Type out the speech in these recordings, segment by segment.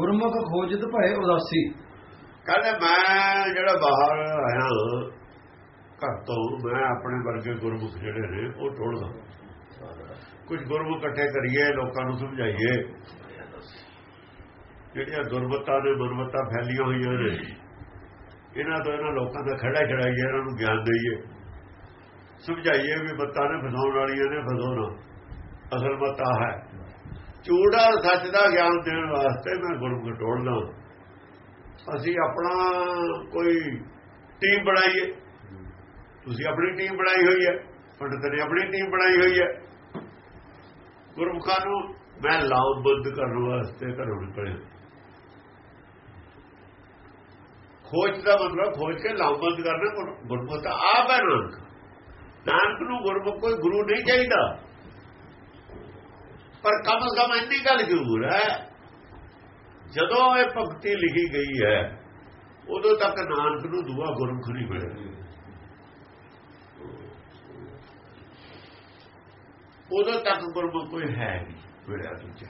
ਗੁਰਮੁਖ ਖੋਜਤ ਭਏ ਉਦਾਸੀ। ਕਹਿੰਦੇ ਮੈਂ ਜਿਹੜਾ ਬਾਹਰ ਆਇਆ ਘਰ ਤੋਂ, ਮੈਂ ਆਪਣੇ ਵਰਗੇ ਗੁਰਮੁਖ ਜਿਹੜੇ ਨੇ, ਉਹ ਟੋਲਦਾ ਕੁਝ ਗੁਰਮੁਖ ਇਕੱਠੇ ਕਰੀਏ, ਲੋਕਾਂ ਨੂੰ ਸਮਝਾਈਏ। ਜਿਹੜੀਆਂ ਦੁਰਮਤਾਂ ਨੇ ਮਨਮਤਾਂ ਫੈਲੀਆਂ ਹੋਈਆਂ ਨੇ, ਇਹਨਾਂ ਤੋਂ ਇਹਨਾਂ ਲੋਕਾਂ ਦਾ ਖੜਾ ਛੜਾਈਏ ਇਹਨਾਂ ਨੂੰ ਗਿਆਨ ਦਈਏ। ਸਮਝਾਈਏ ਵੀ ਮੱਤਾਂ ਨੇ, ਫਸਾਉਣ ਵਾਲੀਆਂ ਨੇ, ਫਸਾਉਣਾ। ਅਸਲ ਮਤ ਹੈ। ਚੂੜਾ ਸੱਚ ਦਾ ਗਿਆਨ ਦੇਣ ਵਾਸਤੇ ਮੈਂ ਗੁਰਮੁਖ ਟੋਲਦਾ ਅਸੀਂ ਆਪਣਾ ਕੋਈ ਟੀਮ ਬਣਾਈਏ ਤੁਸੀਂ ਆਪਣੀ ਟੀਮ ਬਣਾਈ ਹੋਈ ਹੈ। ਪੰਡਤ ਨੇ ਆਪਣੀ ਟੀਮ ਬਣਾਈ ਹੋਈ ਹੈ। ਗੁਰਮੁਖਾਂ ਨੂੰ ਮੈਂ ਲਾਉਬੰਦ ਕਰਨ ਵਾਸਤੇ ਘਰੋਂ ਨਿਕਲਿਆ। ਖੋਜ ਦਾ ਮਤਲਬ ਖੋਜ ਕੇ ਲਾਉਬੰਦ ਕਰਨਾ ਗੁਰਮੁਖ ਤਾਂ ਆਪ ਹੈ ਨਾਨਕ। ਨਾਨਕ ਨੂੰ ਗੁਰਮੁਖ ਕੋਈ ਗੁਰੂ ਨਹੀਂ ਚਾਹੀਦਾ। ਪਰ ਕਮ ਸੇ ਕਮ ਇੰਨੀ ਗੱਲ ਜ਼ਰੂਰ ਹੈ। ਜਦੋਂ ਇਹ ਭਗਤੀ ਲਿਖੀ ਗਈ ਹੈ, ਉਦੋਂ ਤੱਕ ਨਾਨਕ ਨੂੰ ਦੁਆ ਗੁਰਮੁਖ ਨਹੀਂ ਮਿਲਿਆ। ਉਦੋਂ ਤੱਕ ਗੁਰਮੁਖ ਕੋਈ ਹੈ ਨਹੀਂ, ਮਿਲਿਆ ਦੂਜਾ।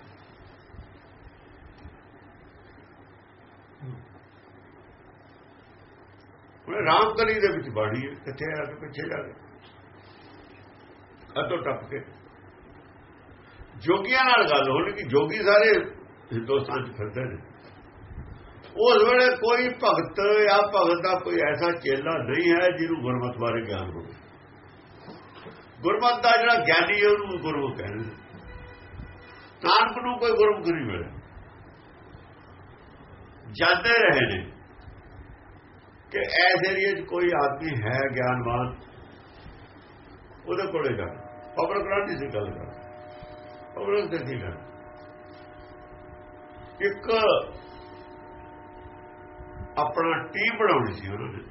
ਉਹ ਰਾਮਕਲੀ ਦੇ ਵਿੱਚ ਬਾੜੀ ਹੈ, ਕਿੱਥੇ ਆ ਕੇ ਪਿੱਛੇ ਜਾ ਕੇ ਅਤੋਂ ਟੱਪ ਕੇ। ਜੋਗੀਆਂ ਨਾਲ ਗੱਲ ਹੋਣੀ ਕਿ ਜੋਗੀ ਸਾਰੇ ਹਿੰਦੁਸਤਾਨ 'ਚ ਫਿਰਦੇ ਨੇ। ਉਸ ਵੇਲੇ ਕੋਈ ਭਗਤ ਜਾਂ ਭਗਤ ਦਾ ਕੋਈ ਐਸਾ ਚੇਲਾ ਨਹੀਂ ਹੈ ਜਿਹਨੂੰ ਗੁਰਮਤ ਬਾਰੇ ਗਿਆਨ ਹੋਵੇ। ਗੁਰਮਤ ਦਾ ਜਿਹੜਾ ਗਿਆਨੀ ਹੈ, ਉਹਨੂੰ ਗੁਰੂ ਕਹਿੰਦੇ ਨਾਨਕ ਨੂੰ ਕੋਈ ਗੁਰਮੁਖ ਨਹੀਂ ਮਿਲਿਆ। ਜਾਂਦੇ ਰਹੇ ਨੇ ਕਿ ਐਸ ਏਰੀਏ 'ਚ ਕੋਈ ਆਦਮੀ ਹੈ ਗਿਆਨਵਾਨ? ਉਹਦੇ ਕੋਲੇ ਜਾ ਪਬਲਿਕ ਕ੍ਰਾਂਤੀ ਦੀ ਗੱਲ ਕਰ। ਪਬਲਿਕ ਦੇ ਦੀ ਗੱਲ ਇੱਕ ਆਪਣਾ ਟੀਮ ਬਣਾਉਣੀ ਸੀ ਉਹਨਾਂ ਨੇ।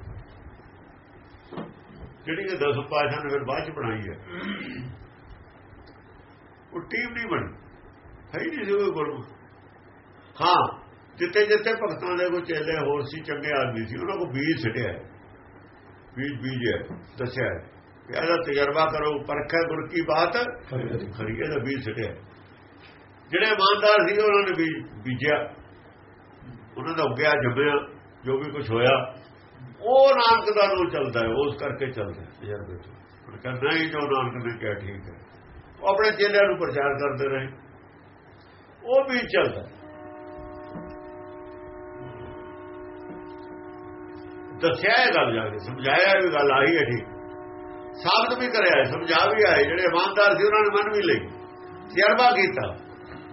ਜਿਹੜੀ ਕਿ ਦਸ ਪਾਸ਼ਾ ਨੇ ਫਿਰ ਬਾਅਦ ਚ ਬਣਾਈ ਹੈ। ਉਹ ਟੀਮ ਨਹੀਂ ਬਣੀ। ਹੈ ਹੀ ਨਹੀਂ ਸੀ ਕੋਈ ਗੁਰੂ ਹਾਂ, ਜਿੱਥੇ ਜਿੱਥੇ ਭਗਤਾਂ ਦੇ ਕੋ ਚੇਲੇ ਹੋਰ ਸੀ, ਚੰਗੇ ਆਦਮੀ ਸੀ, ਉਹਨਾਂ ਕੋ ਬੀਜ ਛੱਡਿਆ। ਬੀਜ ਬੀਜ ਹੈ ਦੱਸਿਆ। ਇਹਦਾ ਤਜਰਬਾ ਕਰੋ ਪਰਖਾ ਗੁਰ ਕੀ ਬਾਤ। ਖਰੀਏ ਦਾ ਬੀਜ ਛਟਿਆ ਜਿਹੜੇ ਇਮਾਨਦਾਰ ਸੀ ਉਹਨਾਂ ਨੇ ਬੀਜ ਬੀਜਿਆ। ਉਹਨਾਂ ਦਾ ਉੱਗਿਆ ਜੰਮਿਆ ਜੋ ਵੀ ਕੁਝ ਹੋਇਆ। ਉਹ ਨਾਨਕ ਦਾ ਨੂੰ ਚੱਲਦਾ ਹੈ ਉਸ ਕਰਕੇ ਚੱਲਦਾ ਤਜਰਬੇ ਤੋਂ। ਕਹਿੰਦਾ ਹੀ ਜੋ ਨਾਨਕ ਨੇ ਕਿਹਾ ਠੀਕ ਹੈ। ਉਹ ਆਪਣੇ ਚੇਲਿਆਂ ਨੂੰ ਪ੍ਰਚਾਰ ਕਰਦੇ ਰਹੇ। ਉਹ ਵੀ ਚੱਲਦਾ ਦੱਸਿਆ ਇਹ ਗੱਲ ਜਾ ਕੇ ਸਮਝਾਇਆ ਇਹ ਗੱਲ ਆਹੀ ਹੈ ਠੀਕ। ਸਾਬਤ ਵੀ ਕਰਿਆ ਸਮਝਾ ਵੀ ਆਏ ਜਿਹੜੇ ਇਮਾਨਦਾਰ ਸੀ ਉਹਨਾਂ ਨੇ ਮੰਨ ਵੀ ਲਈ ਤਜਰਬਾ ਕੀਤਾ।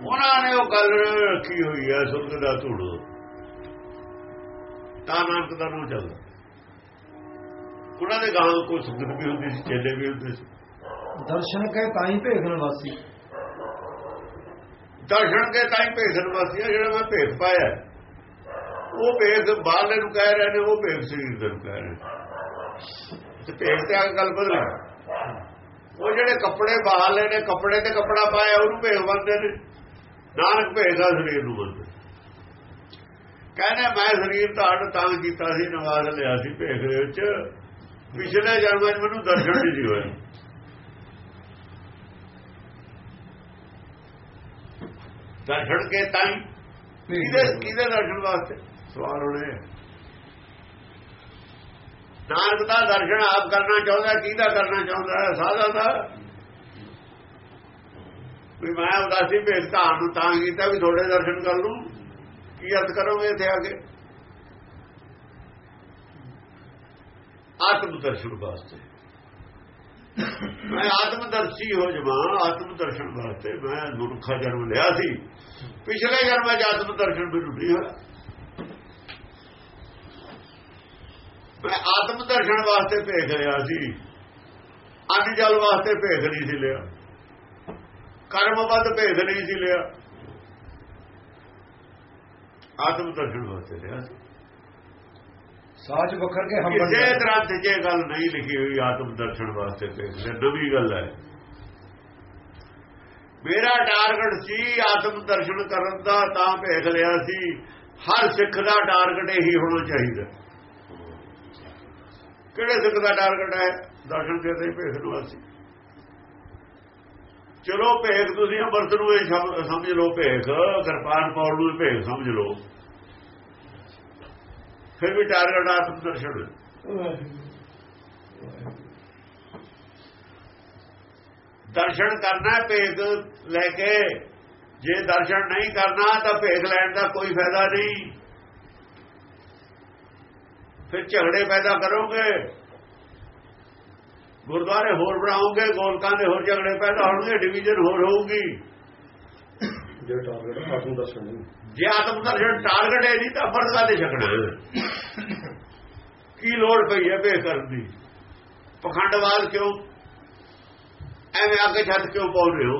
ਉਹਨਾਂ ਨੇ ਉਹ ਗੱਲ ਰੱਖੀ ਹੋਈ ਹੈ ਸੁਰਗ ਦਾ ਧੂੜ। ਤਾਂ ਨਾਨਕ ਦਾ ਨਾਮ ਚੱਲਦਾ। ਉਹਨਾਂ ਦੇ ਗਾਂ ਕੋਈ ਸੰਗਤ ਵੀ ਹੁੰਦੀ ਸੀ ਚੇਲੇ ਵੀ ਹੁੰਦੇ ਸੀ। ਦਰਸ਼ਨ ਕੇ ਤਾਈ ਭੇਖਣ ਵਾਸੀ। ਦਰਸ਼ਨ ਕੇ ਤਾਈ ਭੇਖਣ ਵਾਸੀ ਜਿਹੜਾ ਮੈਂ ਭੇਖ ਪਾਇਆ ਉਹ ਭੇਖ ਬਾਹਰਲੇ ਨੂੰ ਕਹਿ ਰਹੇ ਨੇ ਉਹ ਭੇਖ ਸਰੀਰ ਦੇ ਨੂੰ ਕਹਿ ਰਹੇ ਨੇ ਤੇ ਆ ਗੱਲ ਬਦਲ ਉਹ ਜਿਹੜੇ ਕੱਪੜੇ ਬਾਹਰਲੇ ਨੇ ਕੱਪੜੇ ਤੇ ਕੱਪੜਾ ਪਾਇਆ ਉਹਨੂੰ ਭੇਖ ਬੰਦੇ ਨੇ। ਨਾਨਕ ਭੇਖਦਾ ਸਰੀਰ ਨੂੰ ਬੰਦੇ ਕਹਿੰਦੇ ਮੈਂ ਸਰੀਰ ਧਾਰਨ ਤਾਂ ਕੀਤਾ ਸੀ ਨਵਾਜ਼ ਲਿਆ ਸੀ ਭੇਖ ਦੇ ਵਿੱਚ। ਪਿਛਲੇ ਜਨਮਾਂ 'ਚ ਮੈਨੂੰ ਦਰਸ਼ਨ ਨਹੀਂ ਸੀ ਹੋਇਆ ਦਰਸ਼ਨ ਕੇ ਤਾਂ ਕਿਹਦੇ ਕਿਹਦੇ ਦਰਸ਼ਨ ਵਾਸਤੇ? ਸਵਾਲ ਹੋਣੇ ਨਾਨਕ ਦਾ ਦਰਸ਼ਨ ਆਪ ਕਰਨਾ ਚਾਹੁੰਦਾ, ਕਿਹਦਾ ਕਰਨਾ ਚਾਹੁੰਦਾ? ਹੈ ਸਾਦਾ ਦਾ। ਵੀ ਮੈਂ ਉਦਾਸੀ ਭੇਜਤਾ ਨੂੰ ਤਾਂ ਕੀਤਾ ਵੀ ਤੁਹਾਡੇ ਦਰਸ਼ਨ ਕਰ ਲੂੰ ਕੀ ਅਰਥ ਕਰੋਗੇ ਇੱਥੇ ਆ ਕੇ? ਆਤਮ ਦਰਸ਼ਨ ਵਾਸਤੇ। ਮੈਂ ਆਤਮਦਰਸ਼ੀ ਹੋ ਜਾਵਾਂ ਆਤਮ ਦਰਸ਼ਨ ਵਾਸਤੇ। ਮੈਂ ਮਨੁੱਖਾ ਜਨਮ ਲਿਆ ਸੀ। ਪਿਛਲੇ ਜਨਮ ਵਿੱਚ ਆਤਮ ਦਰਸ਼ਨ ਮੈਨੂੰ ਨਹੀਂ ਹੋਇਆ ਮੈਂ ਆਤਮ ਦਰਸ਼ਨ ਵਾਸਤੇ ਭੇਜ ਰਿਹਾ ਸੀ। ਅੰਨ ਜਲ ਵਾਸਤੇ ਭੇਜ ਨਹੀਂ ਸੀ ਲਿਆ। ਕਰਮਬੱਧ ਭੇਜ ਨਹੀਂ ਸੀ ਲਿਆ। ਆਤਮ ਦਰਸ਼ਨ ਵਾਸਤੇ ਲਿਆ ਸੀ। ਸਾਚ ਬਖਰ ਕੇ ਹਮ ਕਿਸੇ ਗ੍ਰੰਥ 'ਚ ਇਹ ਗੱਲ ਨਹੀਂ ਲਿਖੀ ਹੋਈ ਆਤਮ ਦਰਸ਼ਨ ਵਾਸਤੇ ਭੇਜਦੇ ਨਵੀਂ ਗੱਲ ਹੈ। ਮੇਰਾ ਟਾਰਗੇਟ ਸੀ ਆਤਮ ਦਰਸ਼ਨ ਕਰਨ ਦਾ ਤਾਂ ਭੇਜ ਲਿਆ ਸੀ। ਹਰ ਸਿੱਖ ਦਾ ਟਾਰਗੇਟ ਇਹੀ ਹੋਣਾ ਚਾਹੀਦਾ। ਕਿਹੜੇ ਸਿੱਖ ਦਾ ਟਾਰਗੇਟ ਹੈ? ਦਰਸ਼ਨ ਦੇ ਤੇ ਭੇਜ ਨੂੰ ਅਸੀਂ। ਚਲੋ ਭੇਖ ਤੁਸੀਂ ਅੰਮ੍ਰਿਤ ਨੂੰ ਇਹ ਸਮਝ ਲਓ ਭੇਖ ਕਿਰਪਾਨ ਪਾਉਣ ਨੂੰ ਭੇਖ ਸਮਝ ਲਓ। ਫਿਰ ਵੀ ਟਾਰਗੇਟ ਆਤਮ ਦਰਸ਼ਨ। ਦਰਸ਼ਨ ਕਰਨਾ ਭੇਖ ਲੈ ਕੇ। ਜੇ ਦਰਸ਼ਨ ਨਹੀਂ ਕਰਨਾ ਤਾਂ ਭੇਖ ਲੈਣ ਦਾ ਕੋਈ ਫਾਇਦਾ ਨਹੀਂ। ਫਿਰ ਝਗੜੇ ਪੈਦਾ ਕਰੋਗੇ। ਗੁਰਦੁਆਰੇ ਹੋਰ ਬਣਾਓਗੇ ਗੋਲਕਾਂ ਦੇ ਹੋਰ ਝਗੜੇ ਪੈਦਾ ਹੋਣਗੇ ਡਿਵੀਜ਼ਨ ਹੋਰ ਹੋਊਗੀ। ਜੇ ਟਾਰਗੇਟ ਆਤਮ ਦਰਸ਼ਨ ਨਹੀਂ ਜੇ ਆਤਮ ਦਰਸ਼ਨ ਟਾਰਗੇਟ ਹੈ ਨਹੀਂ ਤਾਂ ਫਰਜ਼ ਕਾਦੇ ਛਕਣਾ ਕੀ ਲੋੜ ਪਈ ਹੈ ਭੇਖ ਕਰਨ ਦੀ? ਪਖੰਡਵਾਦ ਕਿਉਂ? ਐਵੇਂ ਅੱਗੇ ਛੱਡ ਕਿਉਂ ਪਾਉ ਰਹੇ ਹੋ?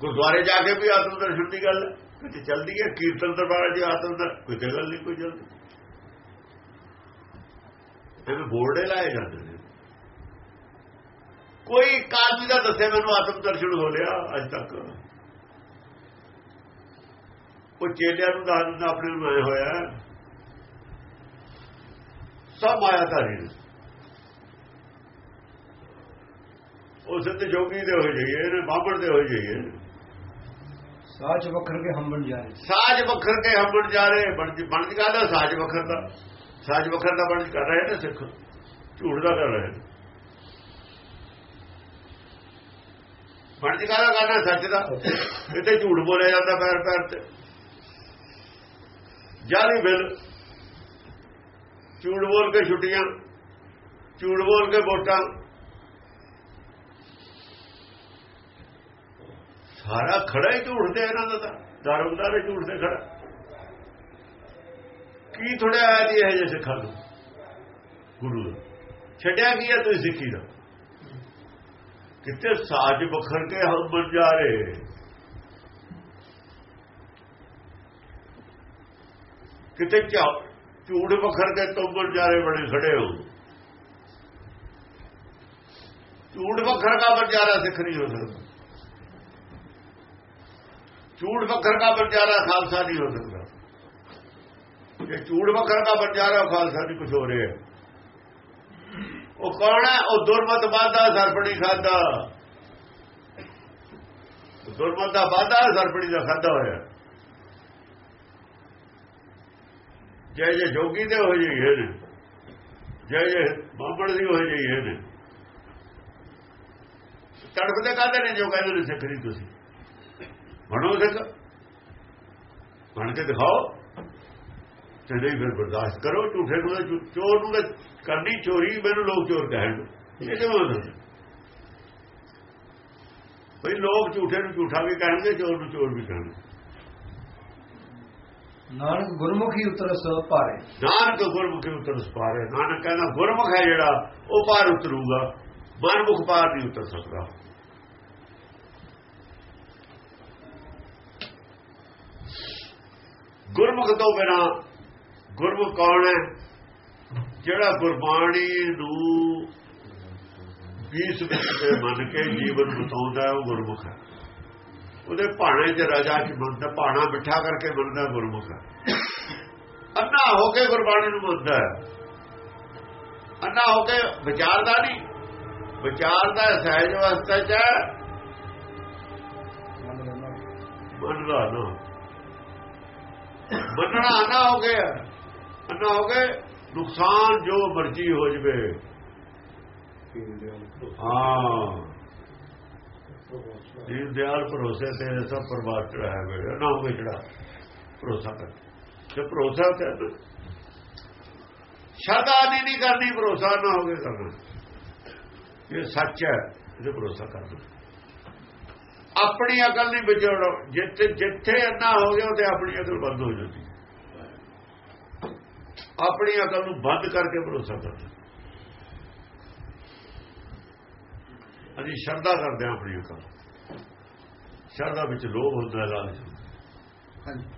ਗੁਰਦੁਆਰੇ ਜਾ ਕੇ ਵੀ ਆਤਮ ਦਰਸ਼ਨ ਦੀ ਗੱਲ ਕਿਤੇ ਚੱਲਦੀ ਹੈ, ਕੀਰਤਨ ਦਰਬਾਰ ਜੀ, ਆਤਮ ਦਾ, ਕੋਈ ਗੱਲ ਨਹੀਂ, ਕੋਈ ਜਲਦੀ। ਐਵੇਂ ਬੋਰਡੇ ਲਾਏ ਜਾਂਦੇ ਨੇ। ਕੋਈ ਇੱਕ ਦਾ ਦੱਸੇ ਮੈਨੂੰ ਆਤਮ ਦਰਸ਼ਨ ਹੋ ਲਿਆ, ਅੱਜ ਤੱਕ। ਉਹ ਚੇਲਿਆਂ ਨੂੰ ਦੱਸ ਦਿੰਦਾ, ਆਪਣੇ ਨੂੰ ਆਇਆ ਹੋਇਆ ਸਭ ਮਾਇਆ ਧਾਰੀ ਨੇ। ਉਹ ਸਿੱਧ ਜੋਗੀ ਦੇ ਹੋਏ ਜਾਈਏ, ਇਹਨੇ ਬਾਹਮਣ ਦੇ ਹੋਏ ਜਾਈਏ। ਸਾਚ ਵਖਰ ਕੇ ਹੰਬਣ ਜਾ ਰਹੇ ਸਾਜ ਵਖਰ ਕੇ ਹੰਬਣ ਜਾ ਰਹੇ ਬਣ ਬਣ ਦਾ ਸਾਜ ਵਖਰ ਦਾ। ਸਾਜ ਵਖਰ ਦਾ ਬਣ ਕਰ ਰਹੇ ਨੇ ਸਿੱਖ। ਝੂਠ ਦਾ ਕਰ ਰਹੇ ਨੇ। ਬਣ ਦਾ ਕਰਨਾ ਸੱਚ ਦਾ। ਇੱਥੇ ਝੂਠ ਬੋਲਿਆ ਜਾਂਦਾ ਪੈਰ ਪੈਰ ਤੇ। ਜਾਲੀ ਬਿਲ। ਝੂਠ ਬੋਲ ਕੇ ਛੁੱਟੀਆਂ। ਝੂਠ ਬੋਲ ਕੇ ਵੋਟਾਂ। ਸਾਰਾ ਖੜਾ ਹੀ ਝੂਠ ਤੇ ਇਹਨਾਂ ਦਾ ਤਾਂ ਦਰਮਦਾਰ ਹੀ ਝੂਠ ਤੇ ਖੜਾ। ਕੀ ਥੋੜਾ ਆਇਆ ਜੀ ਇਹ ਜੇ ਸਿੱਖਾਂ ਨੂੰ ਗੁਰੂ ਛੱਡਿਆ ਕੀ ਹੈ ਤੁਸੀਂ ਸਿੱਖੀ ਦਾ? ਕਿਤੇ ਸਾਜ ਬਖਰ ਕੇ ਹਮ ਬਣ ਜਾ ਰਹੇ ਕਿਤੇ ਝਾ- ਝੂਠ ਬਖਰ ਕੇ ਤੁਮ ਬਣ ਜਾ ਰਹੇ ਬੜੇ ਖੜੇ ਹੋ। ਝੂਠ ਬਖਰ ਦਾ ਬੰਜਾਰਾ ਸਿੱਖ ਨਹੀਂ ਹੋ ਸਕਦਾ। ਝੂਠ ਬਖਰ ਦਾ ਬੰਜਾਰਾ ਖਾਲਸਾ ਨਹੀਂ ਹੋ ਸਕਦਾ। ਇਹ ਝੂਠ ਬਖਰ ਦਾ ਬੰਜਾਰਾ ਖਾਲਸਾ ਨਹੀਂ ਕੁਝ ਹੋ। ਰਿਹਾ ਉਹ ਕੌਣ ਹੈ? ਉਹ ਦੁਰਮਤ ਬਾਦਾ ਸਰਪਣੀ ਖਾਦਾ। ਦੁਰਮਤ ਦਾ ਬਾਦਾ ਸਰਪਣੀ ਦਾ ਖਾਦਾ ਹੋਇਆ। ਜੈ ਜੈ ਜੋਗੀ ਦੇ ਹੋ ਜਾਈਏ ਨੇ। ਜੈ ਜੈ ਬਾਬੜ ਦੀ ਹੋ ਜਾਈਏ ਨੇ। ਤੜਫਦੇ ਕਾਹਦੇ ਨੇ ਜੋ ਕਹਿੰਦੇ ਨੇ ਸਿੱਖ ਨਹੀਂ ਤੁਸੀਂ? ਬਣੋ ਸਿੱਖ ਬਣ ਕੇ ਦਿਖਾਓ। ਤੇ ਨਹੀਂ ਫਿਰ ਬਰਦਾਸ਼ਤ ਕਰੋ ਝੂਠੇ ਨੂੰ ਚੋਰ ਨੂੰ ਕਰਨੀ ਚੋਰੀ ਮੈਨੂੰ ਲੋਕ ਚੋਰ ਕਹਿਣ ਇਹ ਕਿਵੇਂ ਹੁੰਦਾ ਭਈ ਲੋਕ ਝੂਠੇ ਨੂੰ ਝੂਠਾ ਵੀ ਕਹਿਣਗੇ ਚੋਰ ਨੂੰ ਚੋਰ ਵੀ ਕਹਿਣਗੇ। ਨਾਨਕ ਗੁਰਮੁਖੀ ਉਤਰਸ ਭਾਰੇ ਨਾਨਕ ਗੁਰਮੁਖੀ ਉਤਰ ਸਪਾਰੇ ਨਾਨਕ ਕਹਿੰਦਾ ਗੁਰਮੁਖ ਹੈ ਜਿਹੜਾ ਉਹ ਪਾਰ ਉਤਰੂਗਾ। ਮਨਮੁਖ ਪਾਰ ਨਹੀਂ ਉਤਰ ਸਕਦਾ। ਗੁਰਮੁਖ ਤੋਂ ਬਿਨਾ ਗੁਰਮੁਖ ਕੌਣ ਹੈ? ਜਿਹੜਾ ਗੁਰਬਾਣੀ ਨੂੰ ਬੀਸ ਤੇ ਮੰਨ ਕੇ ਜੀਵਨ ਬਤਾਉਂਦਾ ਉਹ ਗੁਰਮੁਖ ਹੈ। ਉਹਦੇ ਭਾਣੇ 'ਚ ਰਾਜਾ ਕੇ ਮੰਨਦਾ? ਭਾਣਾ ਮਿੱਠਾ ਕਰਕੇ ਮੰਨਦਾ, ਗੁਰਮੁਖ ਹੈ। ਅੰਨਾ ਹੋ ਕੇ ਗੁਰਬਾਣੀ ਨੂੰ ਮੰਨਦਾ ਅੰਨਾ ਹੋ ਕੇ ਵਿਚਾਰਦਾ ਨਹੀਂ। ਵਿਚਾਰਦਾ ਸਹਿਜ ਅਵਸਥਾ 'ਚ ਮੰਨਦਾ ਨਾ। ਮੰਨਣਾ ਅੰਨਾ ਹੋ ਗਿਆ ਅੰਨਾ ਹੋ ਗਏ ਨੁਕਸਾਨ ਜੋ ਮਰਜ਼ੀ ਹੋ ਜਵੇ। ਹਾਂ। ਦੀਨ ਦਿਆਲ ਭਰੋਸੇ ਤੇ ਸਭ ਪਰਵਾਹ ਚੜਾਇਆ ਹੋਇਆ ਨਾ ਹੋਵੇ ਜਿਹੜਾ ਭਰੋਸਾ ਕਰ। ਤੇ ਭਰੋਸਾ ਕਰ ਸ਼ਰਧਾ ਨਹੀਂ ਨਹੀਂ ਕਰਨੀ, ਭਰੋਸਾ ਨਾ ਹੋਵੇ ਕਰਨਾ। ਇਹ ਸੱਚ ਹੈ, ਇਹਦੇ ਭਰੋਸਾ ਕਰਨਾ ਆਪਣੀ ਅਕਲ ਨਹੀਂ ਵਿਚੜੋ। ਜਿੱਥੇ ਜਿੱਥੇ ਅੰਨਾ ਹੋ ਗਿਆ ਤੇ ਆਪਣੀ ਅਕਲ ਬੰਦ ਹੋ ਜਾਂਦੀ। ਆਪਣੀ ਅਕਲ ਨੂੰ ਬੰਦ ਕਰਕੇ ਭਰੋਸਾ ਕਰਨਾ। ਅਸੀਂ ਸ਼ਰਧਾ ਕਰਦੇ ਹਾਂ ਆਪਣੀ ਅਕਲ ਸ਼ਰਧਾ ਵਿੱਚ ਲੋਭ ਹੁੰਦਾ ਹੈ, ਹੁੰਦਾ। ਹੈ। ਹਾਂਜੀ।